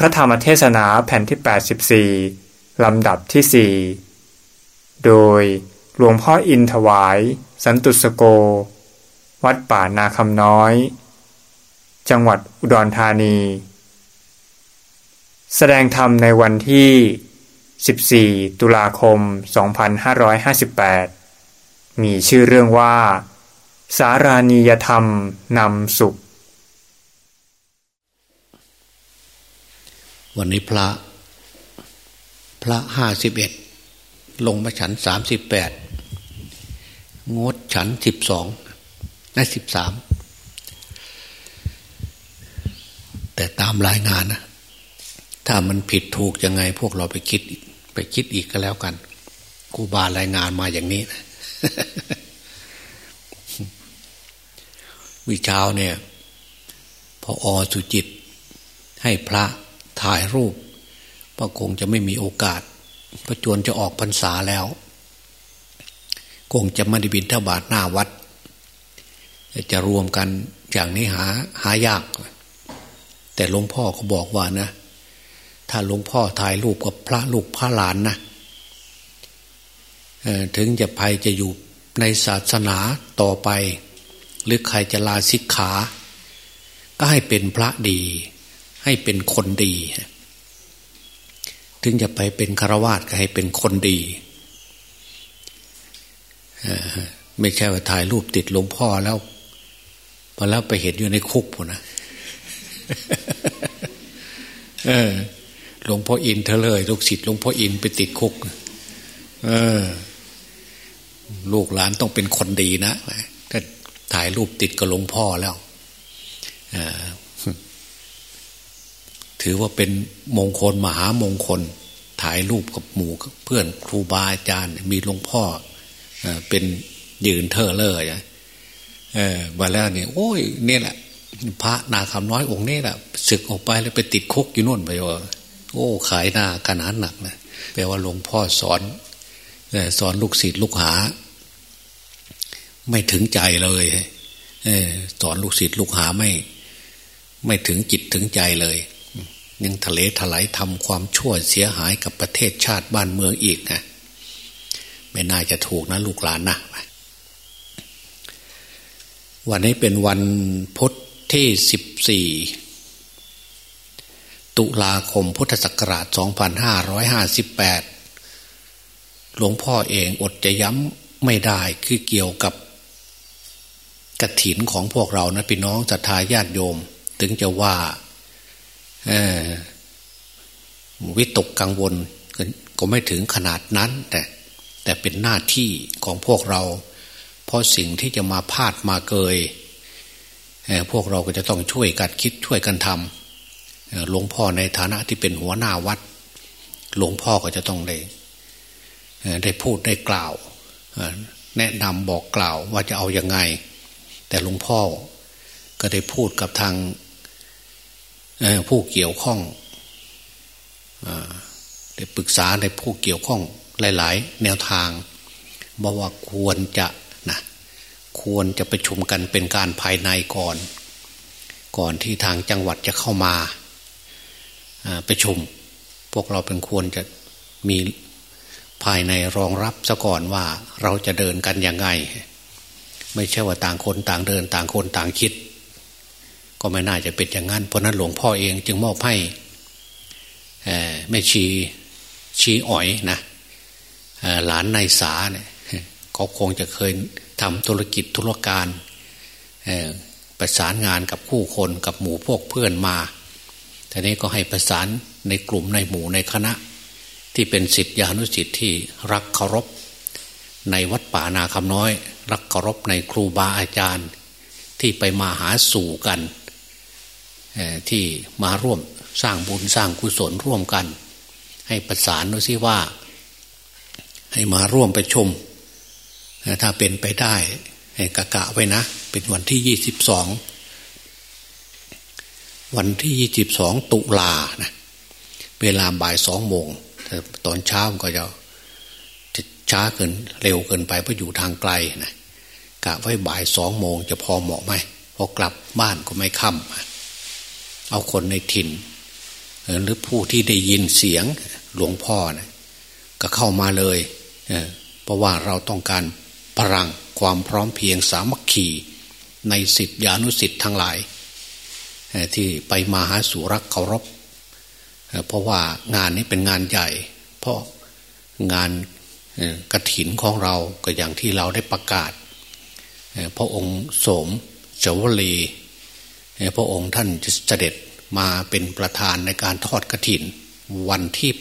พระธรรมเทศนาแผ่นที่ 84 ลำดับที่ 4 โดยหลวงพ่ออินถวาย สันตุสโก วัดป่านาคำน้อย จังหวัดอุดรธานี แสดงธรรมในวันที่ 14 ตุลาคม 2558 มีชื่อเรื่องว่า สารานียธรรมนำสุข วันนี้พระ พระห้าสิบเอ็ดลงมาฉันสามสิบแปดงดฉันสิบสองได้สิบสามแต่ตามรายงานนะถ้ามันผิดถูกยังไง พวกเราไปคิดไปคิดอีกก็แล้วกันครูบารายงานมาอย่างนี้นะวิชาวเนี่ยพออสุจิตให้พระ ถ่ายรูปพระคงจะไม่มีโอกาสพระจวนจะออกพรรษาแล้ว คงจะไม่ได้บินทบาทหน้าวัด จะรวมกันอย่างนี้หาหายาก แต่หลวงพ่อเขาบอกว่านะ ถ้าหลวงพ่อถ่ายรูปกับพระลูกพระหลานนะถึงจะภัยจะอยู่ในศาสนาต่อไป หรือใครจะลาสิกขา ก็ให้เป็นพระดี ให้เป็นคนดี ถึงจะไปเป็นคารวาสก็ให้เป็นคนดีไม่ใช่ว่าถ่ายรูปติดหลวงพ่อแล้วพอแล้วไปเห็นอยู่ในคุกผมนะหลวงพ่ออินเธอเลย ลูกศิษย์หลวงพ่ออินไปติดคุก เออ ลูกหลานต้องเป็นคนดีนะถ้าถ่ายรูปติดกับหลวงพ่อแล้ว ถือว่าเป็นมงคลมหามงคล ถ่ายรูปกับหมู่เพื่อนครูบาอาจารย์ มีหลวงพ่อเป็นยืนเทอเลอร์เออมาแล้วเนี่ยโอ้ยเนี่ยแหละ พระนาคำน้อยองค์นี้แหละศึกออกไปแล้วไปติดคุกอยู่นู่นไปว่าโอ้ ขายหน้าขนาดหนักนะแปลว่าหลวงพ่อสอนสอนลูกศิษย์ลูกหา ไม่ถึงใจเลยสอนลูกศิษย์ลูกหาไม่ ไม่ถึงจิตถึงใจเลย ยังทะเลถลายทำความชั่วเสียหายกับประเทศชาติบ้านเมืองอีกนะไม่น่าจะถูกนะลูกหลานนะวันนี้เป็นวันพุธที่สิบสี่ตุลาคมพุทธศักราชสองพันห้าร้อยห้าสิบแปดหลวงพ่อเองอดจะย้ำไม่ได้คือเกี่ยวกับกระถินของพวกเรานะพี่น้องศรัทธาญาติโยม ถึงจะว่า วิตกกังวลก็ไม่ถึงขนาดนั้น แต่แต่เป็นหน้าที่ของพวกเรา เพราะสิ่งที่จะมาพาดมาเกยพวกเราก็จะต้องช่วยกันคิดช่วยกันทำหลวงพ่อในฐานะที่เป็นหัวหน้าวัด หลวงพ่อก็จะต้องได้ได้พูดได้กล่าวแนะนำบอกกล่าวว่าจะเอาอยัางไง แต่หลวงพ่อก็ได้พูดกับทาง ผู้เกี่ยวข้องได้ปรึกษาในผู้เกี่ยวข้องหลาย ๆ แนวทางบอกว่าควรจะนะควรจะประชุมกันเป็นการภายในก่อน ก่อนที่ทางจังหวัดจะเข้ามาประชุม พวกเราเป็นควรจะมีภายในรองรับซะก่อนว่าเราจะเดินกันยังไง ไม่ใช่ว่าต่างคนต่างเดินต่างคนต่างคิด ก็ไม่น่าจะเป็นอย่างนั้น เพราะนั้นหลวงพ่อเองจึงมอบให้แม่ชีชีอ๋อยนะหลานนายสาเนี่ยเขาคงจะเคยทำธุรกิจธุรการประสานงานกับคู่คนกับหมู่พวกเพื่อนมาทีนี้ก็ให้ประสานในกลุ่มในหมู่ในคณะ ที่เป็นสิทธิานุสิทธิ์ที่รักเคารพ ในวัดป่านาคำน้อย รักเคารพในครูบาอาจารย์ ที่ไปมาหาสู่กัน ที่มาร่วมสร้างบุญสร้างกุศลร่วมกัน ให้ประสานดูซิว่า ให้มาร่วมไปชม ถ้าเป็นไปได้ให้กะกะไว้นะ เป็นวันที่ยี่สิบสองวันที่ยี่สิบสองตุลานะเวลาบ่ายสองโมงตอนเช้าก็จะจะช้าเกินเร็วเกินไปเพราะอยู่ทางไกลนะกะไว้บ่ายสองโมงจะพอเหมาะไหมพอกลับบ้านก็ไม่ค่ำ เอาคนในถิ่น หรือผู้ที่ได้ยินเสียงหลวงพ่อนะก็เข้ามาเลยเเพราะว่าเราต้องการพลังความพร้อมเพียงสามัคคีในสิทธิานุสิทธิ์ทั้งหลาย ที่ไปมาหาสู่รักเคารพเพราะว่างานนี้เป็นงานใหญ่ เพราะงานกระถินของเราก็อย่างที่เราได้ประกาศ พระองค์สมเจวลี พระองค์ท่านจะเสด็จมาเป็นประธานในการทอดกระถิน วันที่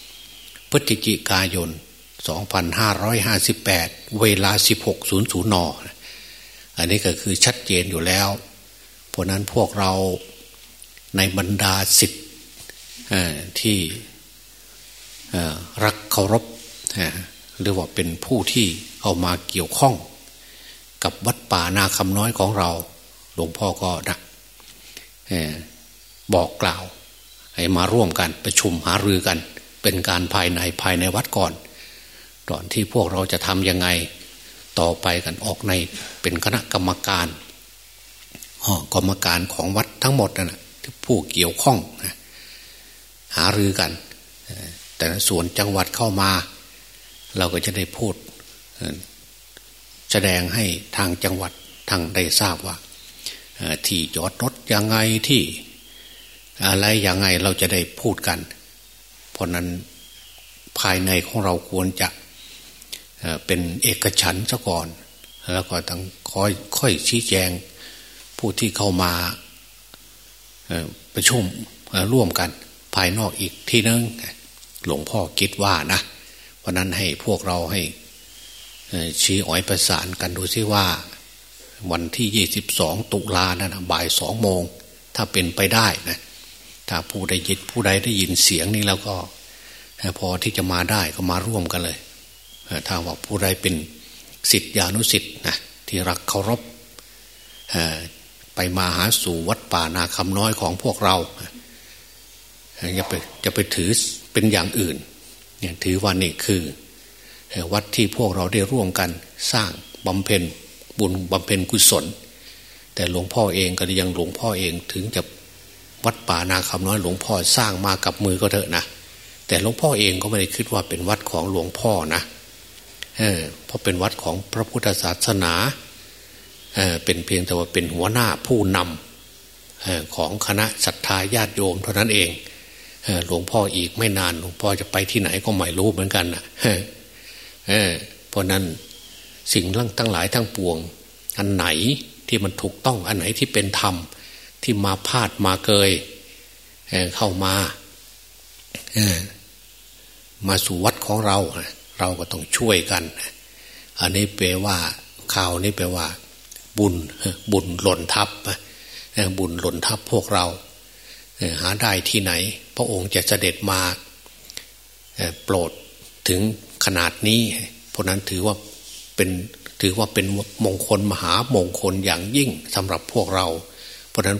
8 พฤศจิกายน 2558 เวลา 16.00 น อันนี้ก็คือชัดเจนอยู่แล้ว เพราะนั้นพวกเราในบรรดาสิทธิ์ที่รักเคารพหรือว่าเป็นผู้ที่เอามาเกี่ยวข้อง กับวัดป่านาคำน้อยของเรา หลวงพ่อก็นะ บอกกล่าว ให้มาร่วมกันประชุมหารือกัน เป็นการภายในภายในวัดก่อนก่อนที่พวกเราจะทำยังไงต่อไปกันออกในเป็นคณะกรรมการกรรมการของวัดทั้งหมดนะผู้เกี่ยวข้องนะหารือกัน แต่ส่วนจังหวัดเข้ามา เราก็จะได้พูด แสดงให้ทางจังหวัดทางได้ทราบว่า ที่จอดรถ ยังไงที่อะไรยังไงเราจะได้พูดกัน เพราะนั้นภายในของเราควรจะเป็นเอกฉันซะก่อน แล้วก็ต้องค่อยค่อยชี้แจงผู้ที่เข้ามาประชุมร่วมกันภายนอกอีกที่นึงหลวงพ่อคิดว่านะเพราะนั้นให้พวกเราให้ชี้อ้อยประสานกันดูซิว่า วันที่ยี่สิบสองตุลานะนะบ่ายสองโมง ถ้าเป็นไปได้นะถ้าผู้ใดยินผู้ใดได้ยินเสียงนี้แล้วก็ พอที่จะมาได้ก็มาร่วมกันเลยถ้าว่าผู้ใดเป็นสิทธิานุสิทธิ์นะที่รักเคารพไปมาหาสู่วัดป่านาคำน้อยของพวกเราอย่าไปจะไปถือเป็นอย่างอื่นเนี่ยถือว่านี่คือ วัดที่พวกเราได้ร่วมกันสร้างบำเพ็ญ บุญบำเพ็ญกุศล แต่หลวงพ่อเองก็ยังหลวงพ่อเองถึงจะวัดป่านาคำน้อยหลวงพ่อสร้างมากับมือก็เถอะนะแต่หลวงพ่อเองก็ไม่ได้คิดว่าเป็นวัดของหลวงพ่อนะเออเพราะเป็นวัดของพระพุทธศาสนาเออเป็นเพียงแต่ว่าเป็นหัวหน้าผู้นำของคณะศรัทธาญาติโยมเท่านั้นเองหลวงพ่ออีกไม่นานหลวงพ่อจะไปที่ไหนก็ไม่รู้เหมือนกันนะเพราะนั้น สิ่งทั้งหลายทั้งปวง อันไหนที่มันถูกต้องอันไหนที่เป็นธรรม ที่มาพาดมาเกยเเข้ามามาสู่วัดของเรา เราก็ต้องช่วยกัน อันนี้แปลว่าข่าวนี้แปลว่า บุญบุญหล่นทับบุญหล่นทับพวกเราหาได้ที่ไหน พระองค์จะเสด็จมาโปรดถึงขนาดนี้ เพราะนั้นถือว่า เป็นถือว่าเป็นมงคลมหามงคลอย่างยิ่งสำหรับพวกเรา เพราะนั้น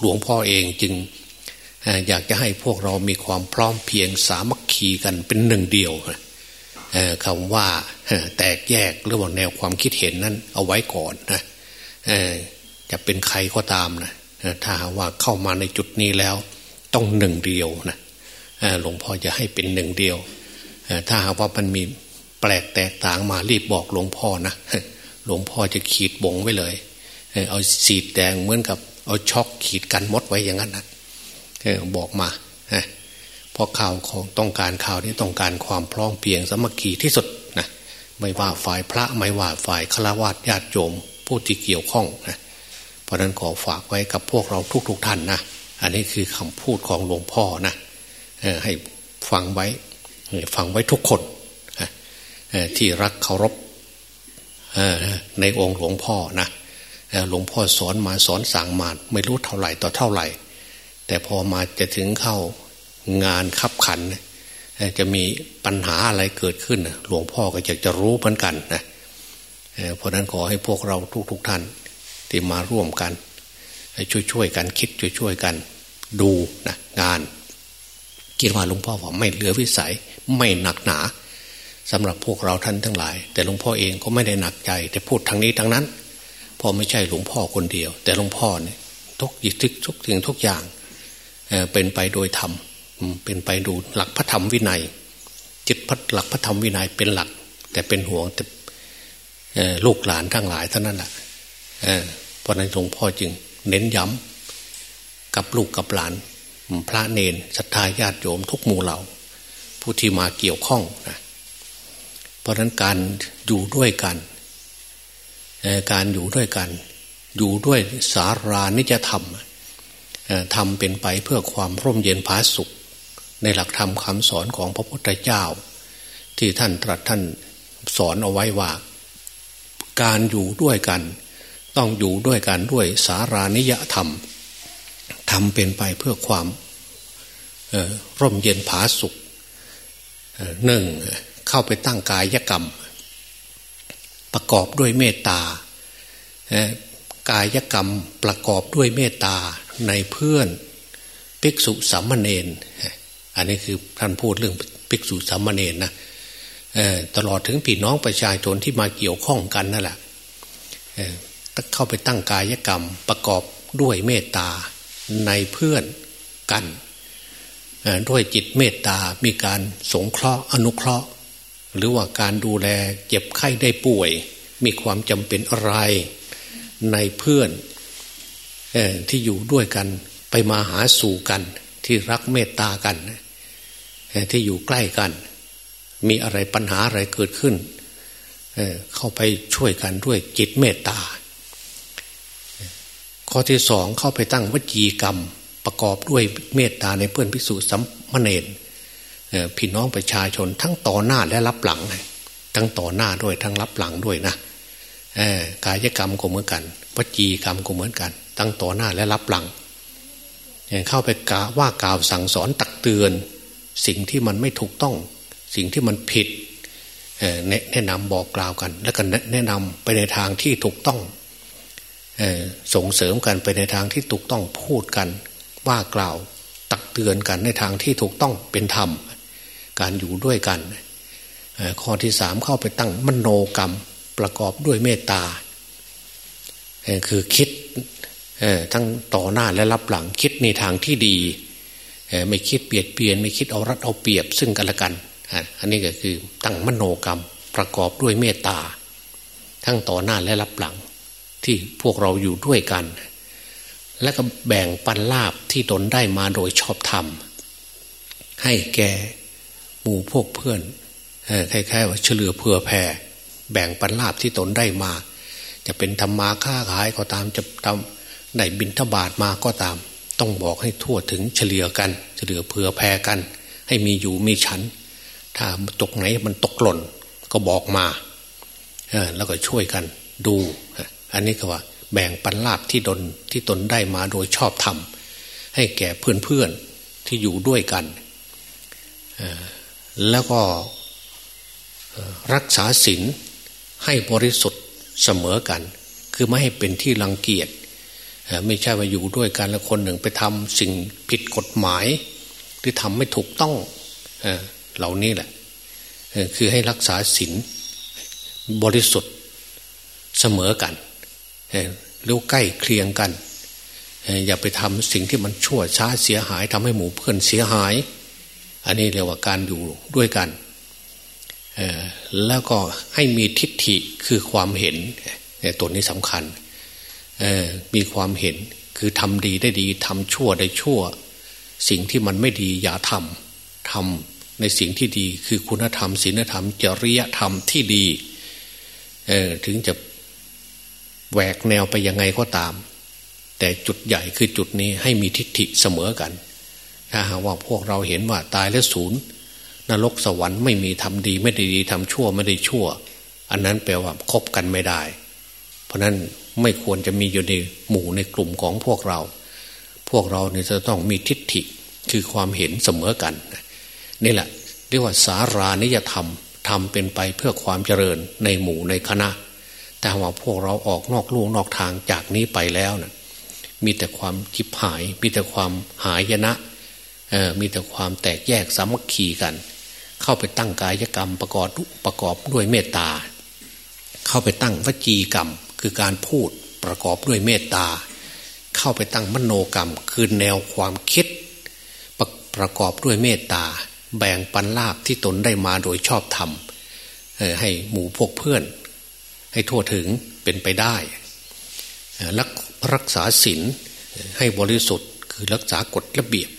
หลวงพ่อเองจึงอยากจะให้พวกเรามีความพร้อมเพียงสามัคคีกันเป็นหนึ่งเดียวคำว่าแตกแยกหรือว่าแนวความคิดเห็นนั้นเอาไว้ก่อนนะจะเป็นใครก็ตามนะถ้าว่าเข้ามาในจุดนี้แล้ว ต้องหนึ่งเดียวนะหลวงพ่อจะให้เป็นหนึ่งเดียวถ้าหากว่ามันมี แปลกแตกต่างมารีบบอกหลวงพ่อนะหลวงพ่อจะขีดบงไว้เลย เอาสีแดงเหมือนกับ เอาช็อกขีดกันมดไว้อย่างนั้นนะบอกมาเพราะข่าวของต้องการข่าวนี้ต้องการความพร้อมเพียงสมัคคีที่สุดนะไม่ว่าฝ่ายพระไม่ว่าฝ่ายฆราวาสญาติโยมผู้ที่เกี่ยวข้องนะเพราะนั้นขอฝากไว้กับพวกเราทุกๆทท่านนะอันนี้คือคำพูดของหลวงพ่อนะให้ฟังไว้ฟังไว้ทุกคน ที่รักเคารพในองค์หลวงพ่อนะหลวงพ่อสอนมาสอนสั่งมาไม่รู้เท่าไหร่ต่อเท่าไหร่ แต่พอมาจะถึงเข้างานขับขัน จะมีปัญหาอะไรเกิดขึ้น หลวงพ่อก็อยากจะรู้เหมือนกันนะเพราะนั้นขอให้พวกเราทุกๆทท่านที่มาร่วมกันช่วยๆกันคิดช่วยๆกันดูนะงานคิดว่าหลวงพ่อว่าไม่เหลือวิสัยไม่หนักหนา สำหรับพวกเราท่านทั้งหลาย แต่หลวงพ่อเองก็ไม่ได้หนักใจ แต่พูดทางนี้ทางนั้นพอไม่ใช่หลวงพ่อคนเดียว แต่หลวงพ่อเนี่ยทุกยิทุกทุกสิ่งทุกอย่างเป็นไปโดยธรรมเป็นไปดูหลักพระธรรมวินัยจิตพัดหลักพระธรรมวินัยเป็นหลัก แต่เป็นห่วงแต่ลูกหลานทั้งหลายเท่านั้นแหละเพราะนั้นหลวงพ่อจึงเน้นย้ำกับลูกกับหลาน พระเนนศรัทธาญาติโยมทุกหมู่เหล่าผู้ที่มาเกี่ยวข้องนะ เพราะนั้นการอยู่ด้วยกันการอยู่ด้วยกัน อยู่ด้วยสารานิจธรรมทำเป็นไปเพื่อความร่มเย็นผาสุข ในหลักธรรมคำสอนของพระพุทธเจ้า ที่ท่านตรัสท่านสอนเอาไว้ว่า การอยู่ด้วยกัน ต้องอยู่ด้วยกันด้วยสารานิยธรรมทำเป็นไปเพื่อความร่มเย็นผาสุขหนึ่ง เข้าไปตั้งกายกรรม ประกอบด้วยเมตตากายกรรมประกอบด้วยเมตตาในเพื่อนภิกษุสามเณรอันนี้คือท่านพูดเรื่องภิกษุสามเณรนะตลอดถึงพี่น้องประชาชนที่มาเกี่ยวข้องกันนั่นแหละเข้าไปตั้งกายกรรมประกอบด้วยเมตตาในเพื่อนกันด้วยจิตเมตตา มีการสงเคราะห์อนุเคราะห์ หรือว่าการดูแลเจ็บไข้ได้ป่วย มีความจำเป็นอะไรในเพื่อนที่อยู่ด้วยกันไปมาหาสู่กัน ที่รักเมตตากันที่อยู่ใกล้กัน มีอะไรปัญหาอะไรเกิดขึ้นเเข้าไปช่วยกันด้วยจิตเมตตา ข้อที่สองเข้าไปตั้งวจีกรรมประกอบด้วยเมตตาในเพื่อนพิสูจน์สัมมเนร พี่น้องประชาชนทั้งต่อหน้าและรับหลัง ทั้งต่อหน้าด้วยทั้งรับหลังด้วยนะกายกรรมก็เหมือนกันวจีกรรมก็เหมือนกันตั้งต่อหน้าและรับหลังเข้าไปกาว่ากล่าวสั่งสอนตักเตือน สิ่งที่มันไม่ถูกต้อง สิ่งที่มันผิดแนะนำบอกกล่าวกัน แล้วก็แนะนำไปในทางที่ถูกต้องส่งเสริมกันไปในทางที่ถูกต้องพูดกัน ว่ากล่าว ตักเตือนกันในทางที่ถูกต้องเป็นธรรม การอยู่ด้วยกัน ข้อที่สามเข้าไปตั้งมโนกรรมประกอบด้วยเมตตา คือคิดทั้งต่อหน้าและรับหลังคิดในทางที่ดี ไม่คิดเปลี่ยนเปลี่ยน ไม่คิดเอารัดเอาเปรียบซึ่งกันและกัน อันนี้ก็คือตั้งมโนกรรมประกอบด้วยเมตตา ทั้งต่อหน้าและรับหลังที่พวกเราอยู่ด้วยกัน และก็แบ่งปันลาบที่ตนได้มาโดยชอบธรรมให้แก่ หมู่พวกเพื่อนคล้ายๆว่าเฉลือเผื่อแผ่แบ่งปันลาบที่ตนได้มา จะเป็นธรรมาค้าขายก็ตามจะทำได้บินทบาทมาก็ตาม ต้องบอกให้ทั่วถึงเฉลี่ยกัน เฉลี่ยเผื่อแผ่กัน ให้มีอยู่มีชั้นถ้าตกไหนมันตกหล่นก็บอกมาแล้วก็ช่วยกันดู อันนี้ก็ว่า แบ่งปันลาบที่ตนที่ตนได้มาโดยชอบธรรมให้แก่เพื่อนๆที่อยู่ด้วยกัน แล้วก็รักษาศีลให้บริสุทธิ์เสมอกัน คือไม่ให้เป็นที่รังเกียจไม่ใช่ว่าอยู่ด้วยกันแล้วคนหนึ่งไปทำสิ่งผิดกฎหมาย หรือทำไม่ถูกต้องเหล่านี้แหละคือให้รักษาศีลบริสุทธิ์เสมอกันรือใกล้เคียงกัน อย่าไปทำสิ่งที่มันชั่วช้าเสียหายทำให้หมู่เพื่อนเสียหาย อันนี้เรียกว่าการอยู่ด้วยกัน แล้วก็ให้มีทิฏฐิคือความเห็นตัวนี้สำคัญ มีความเห็นคือทำดีได้ดีทำชั่วได้ชั่ว สิ่งที่มันไม่ดีอย่าทำทำในสิ่งที่ดีคือคุณธรรมศีลธรรม จริยธรรมที่ดีถึงจะแหวกแนวไปยังไงก็ตาม แต่จุดใหญ่คือจุดนี้ให้มีทิฏฐิเสมอกัน ถ้าหากว่าพวกเราเห็นว่าตายแล้วศูนย์นรกสวรรค์ไม่มีทำดีไม่ได้ดีทำชั่วไม่ได้ชั่ว อันนั้นแปลว่าคบกันไม่ได้ เพราะนั้นไม่ควรจะมีอยู่ในหมู่ในกลุ่มของพวกเรา พวกเราเนี่ยจะต้องมีทิฏฐิคือความเห็นเสมอกันนี่แหละเรียกว่าสารานิยธรรมทำเป็นไปเพื่อความเจริญในหมู่ในคณะ แต่ว่าพวกเราออกนอกลู่นอกทางจากนี้ไปแล้วนะมีแต่ความคิบหาย มีแต่ความหายนะ มีแต่ความแตกแยกสามัคคีกัน เข้าไปตั้งกายกรรมประกอบประกอบด้วยเมตตา เข้าไปตั้งวจีกรรม คือการพูดประกอบด้วยเมตตา เข้าไปตั้งมโนกรรม คือแนวความคิด ประกอบด้วยเมตตา แบ่งปันลาบที่ตนได้มาโดยชอบธรรมให้หมู่พวกเพื่อน ให้ทั่วถึงเป็นไปได้รักรักษาศีลให้บริสุทธิ์คือรักษากฎระเบียบ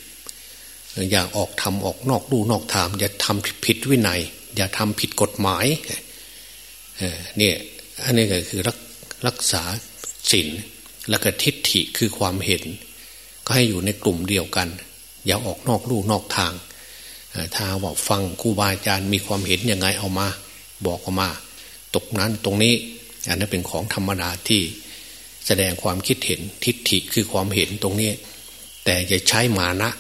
อย่าออกทำออกนอกลู่นอกทางอย่าทำผิดวินัย อย่าทำผิดกฎหมายเนี่ยอันนี้ก็คือรักรักษาศีลแล้วก็ทิฏฐิคือความเห็น ก็ให้อยู่ในกลุ่มเดียวกัน อย่าออกนอกลู่นอกทางถ้าบอกฟังครูบาอาจารย์มีความเห็นยังไงเอามา บอกออกมา ตกนั้นตรงนี้ อันนั้นเป็นของธรรมดาที่แสดงความคิดเห็นทิฏฐิคือความเห็นตรงนี้ แต่อย่าใช้มานะ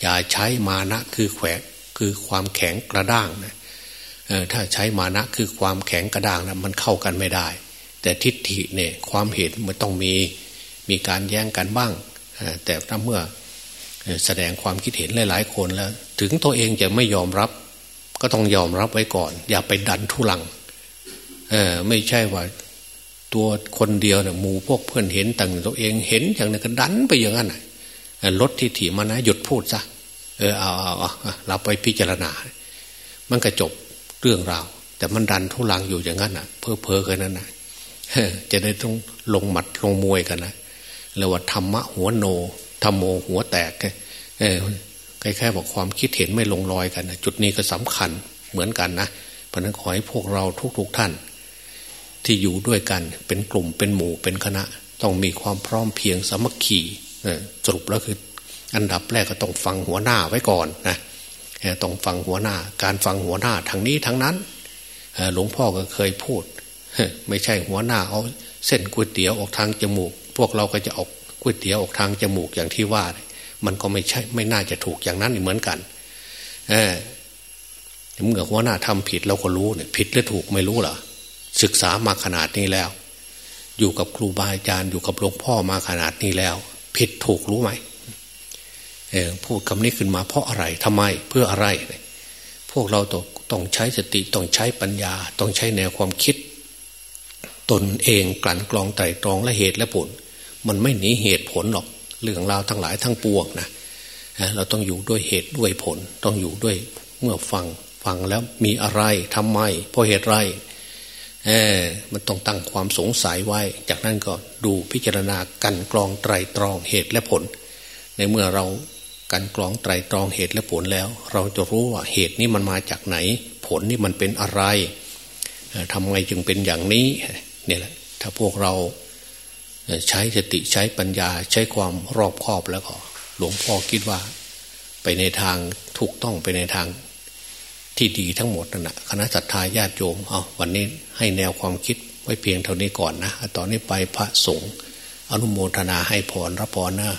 อย่าใช้มานะคือแขวคือความแข็งกระด้างนะถ้าใช้มานะคือความแข็งกระด้างนะมันเข้ากันไม่ได้ แต่ทิฏฐิเนี่ยความเห็นมันต้องมีมีการแย้งกันบ้าง แต่ถ้าเมื่อแสดงความคิดเห็นหลาย ๆ คนแล้ว ถึงตัวเองจะไม่ยอมรับ ก็ต้องยอมรับไว้ก่อน อย่าไปดันทุลังเออไม่ใช่ว่าตัวคนเดียวเนี่ยหมู่พวกเพื่อนเห็นต่างตัวเองเห็นอย่างนั้นก็ดันไปอย่างนั้น ลดที่ถีมานะหยุดพูดซะเออเอาเอาเราไปพิจารณา มันก็จบเรื่องราวแต่มันดันทุลังอยู่อย่างนั้นอะ เพ้อเพ้อกันนั้นนะจะได้ต้องลงหมัดลงมวยกันนะเรียกว่าธรรมะหัวโนธรรมโมหัวแตกเออแค่บอกความคิดเห็นไม่ลงรอยกันนะจุดนี้ก็สำคัญเหมือนกันนะเพราะนั้นขอให้พวกเราทุกๆทท่าน ที่อยู่ด้วยกันเป็นกลุ่มเป็นหมู่เป็นคณะ ต้องมีความพร้อมเพียงสมัคคี สรุปแล้วคืออันดับแรกก็ต้องฟังหัวหน้าไว้ก่อนนะต้องฟังหัวหน้า การฟังหัวหน้าทางนี้ทางนั้นหลวงพ่อก็เคยพูด ไม่ใช่หัวหน้าเอาเส้นก๋วยเตี๋ยวออกทางจมูก พวกเราก็จะออกก๋วยเตี๋ยวออกทางจมูกอย่างที่ว่า มันก็ไม่ใช่ไม่น่าจะถูกอย่างนั้นเหมือนกันเเมื่อหัวหน้าทำผิดเราก็รู้เนี่ยผิดหรือถูกไม่รู้เหรอศึกษามาขนาดนี้แล้ว อยู่กับครูบาอาจารย์อยู่กับหลวงพ่อมาขนาดนี้แล้ว ผิดถูกรู้ไหมพูดคำนี้ขึ้นมาเพราะอะไรทำไมเพื่ออะไร พวกเราต้องต้องใช้สติต้องใช้ปัญญา ต้องใช้แนวความคิด ตนเองกลั่นกรองไตรตรองและเหตุและผล มันไม่หนีเหตุผลหรอกเรื่องราวทั้งหลายทั้งปวงนะเราต้องอยู่ด้วยเหตุด้วยผล ต้องอยู่ด้วยเมื่อฟังฟังแล้วมีอะไรทำไมเพราะเหตุไร เออมันต้องตั้งความสงสัยไว้ จากนั้นก็ดูพิจารณากันกรองไตรตรองเหตุและผล ในเมื่อเรากันกรองไตรตรองเหตุและผลแล้ว เราจะรู้ว่าเหตุนี้มันมาจากไหน ผลนี่มันเป็นอะไรทำไงจึงเป็นอย่างนี้เนี่ยแหละถ้าพวกเราใช้สติใช้ปัญญาใช้ความรอบคอบแล้วก็ หลวงพ่อคิดว่า ไปในทางถูกต้องไปในทาง ที่ดีทั้งหมดนั่นแหะคณะสัตยาญาติโยมเอาวันนี้ให้แนวความคิดไว้เพียงเท่านี้ก่อนนะ ตอนนี้ไปพระสงฆ์อนุโมทนาให้พรรับพรนะ